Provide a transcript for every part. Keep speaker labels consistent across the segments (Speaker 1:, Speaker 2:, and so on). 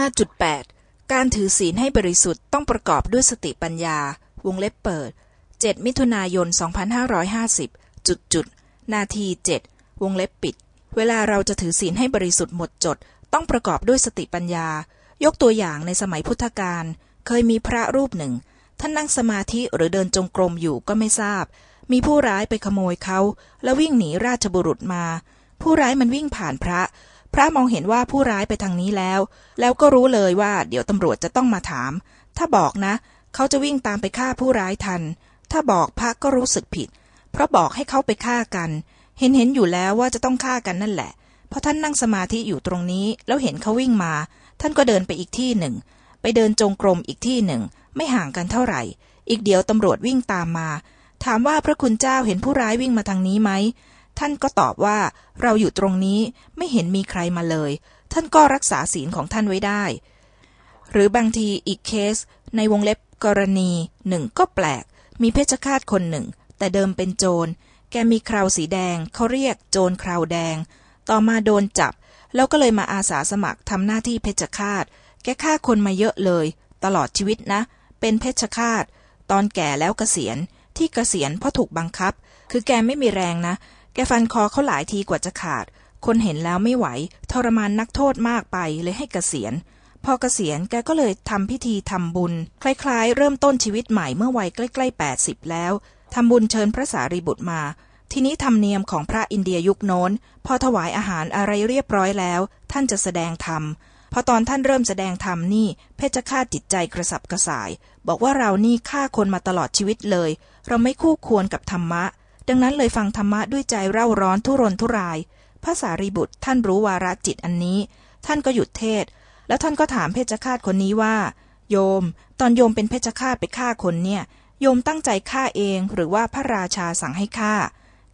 Speaker 1: 5.8 การถือศีลให้บริสุทธิ์ต้องประกอบด้วยสติปัญญา วงเล็บเปิด 7 มิถุนายน 2550 จุดจุด นาที 7 วงเล็บปิด เวลาเราจะถือศีลให้บริสุทธิ์หมดจด ต้องประกอบด้วยสติปัญญา ยกตัวอย่างในสมัยพุทธกาล เคยมีพระรูปหนึ่ง ท่านนั่งสมาธิหรือเดินจงกรมอยู่ก็ไม่ทราบ มีผู้ร้ายไปขโมยเขา แล้ววิ่งหนีราชบุรุษมา ผู้ร้ายมันวิ่งผ่านพระ พระมองเห็นว่าผู้ร้ายไปทางนี้แล้ว แล้วก็รู้เลยว่า เดี๋ยวตำรวจจะต้องมาถาม ถ้าบอกนะ เขาจะวิ่งตามไปฆ่าผู้ร้ายทัน ถ้าบอกพระก็รู้สึกผิด เพราะบอกให้เขาไปฆ่ากัน เห็นเห็นอยู่แล้วว่าจะต้องฆ่ากันนั่นแหละ เพราะท่านนั่งสมาธิอยู่ตรงนี้ แล้วเห็นเขาวิ่งมา ท่านก็เดินไปอีกที่หนึ่ง ไปเดินจงกรมอีกที่หนึ่ง ไม่ห่างกันเท่าไหร่ อีกเดียวตำรวจวิ่งตามมา ถามว่าพระคุณเจ้าเห็นผู้ร้ายวิ่งมาทางนี้ไหม ท่านก็ตอบว่าเราอยู่ตรงนี้ไม่เห็นมีใครมาเลย ท่านก็รักษาศีลของท่านไว้ได้ หรือบางทีอีกเคส ในวงเล็บกรณีหนึ่งก็แปลก มีเพชฌฆาตคนหนึ่ง แต่เดิมเป็นโจร แกมีคราวสีแดงเขาเรียกโจรคราวแดง ต่อมาโดนจับ แล้วก็เลยมาอาสาสมัครทำหน้าที่เพชฌฆาต แกฆ่าคนมาเยอะเลย ตลอดชีวิตนะ เป็นเพชฌฆาต ตอนแก่แล้วเกษียณที่เกษียณเพราะถูกบังคับ คือแกไม่มีแรงนะ แกฟันคอเขาหลายทีกว่าจะขาด คนเห็นแล้วไม่ไหว ทรมานนักโทษมากไปเลยให้กเกษียณ พอเกษียณแกก็เลยทำพิธีทำบุญ คล้ายๆ เริ่มต้นชีวิตใหม่เมื่อวัยใกล้ๆ80แล้วทำบุญเชิญพระสารีบุตรมา ทีนี้ธรรมเนียมของพระอินเดียยุคโน้น พอถวายอาหารอะไรเรียบร้อยแล้ว ท่านจะแสดงธรรมพอตอนท่านเริ่มแสดงธรรมนี่ เพชฌฆาตจิตใจกระสับกระส่าย บอกว่าเรานี่ฆ่าคนมาตลอดชีวิตเลย เราไม่คู่ควรกับธรรมะ ดังนั้นเลยฟังธรรมะด้วยใจเร่าร้อนทุรนทุรายพระสารีบุตรท่านรู้วาระจิตอันนี้ ท่านก็หยุดเทศ แล้วท่านก็ถามเพชฌฆาตคนนี้ว่า โยม ตอนโยมเป็นเพชฌฆาตไปฆ่าคนเนี่ย โยมตั้งใจฆ่าเองหรือว่าพระราชาสั่งให้ฆ่า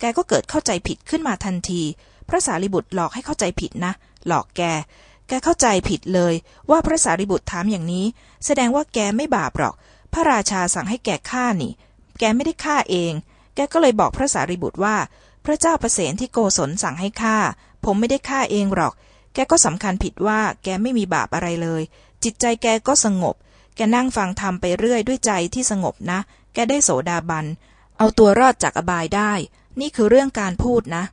Speaker 1: แกก็เกิดเข้าใจผิดขึ้นมาทันที พระสารีบุตรหลอกให้เข้าใจผิดนะ หลอกแก แกเข้าใจผิดเลย ว่าพระสารีบุตรถามอย่างนี้ แสดงว่าแกไม่บาปหรอก พระราชาสั่งให้แกฆ่านี่ แกไม่ได้ฆ่าเอง แกก็เลยบอกพระสารีบุตรว่า พระเจ้าประเสนที่โกศลสั่งให้ฆ่า ผมไม่ได้ฆ่าเองหรอก แกก็สำคัญผิดว่าแกไม่มีบาปอะไรเลย จิตใจแกก็สงบ แกนั่งฟังธรรมไปเรื่อยด้วยใจที่สงบนะ แกได้โสดาบัน เอาตัวรอดจากอบายได้ นี่คือเรื่องการพูดนะ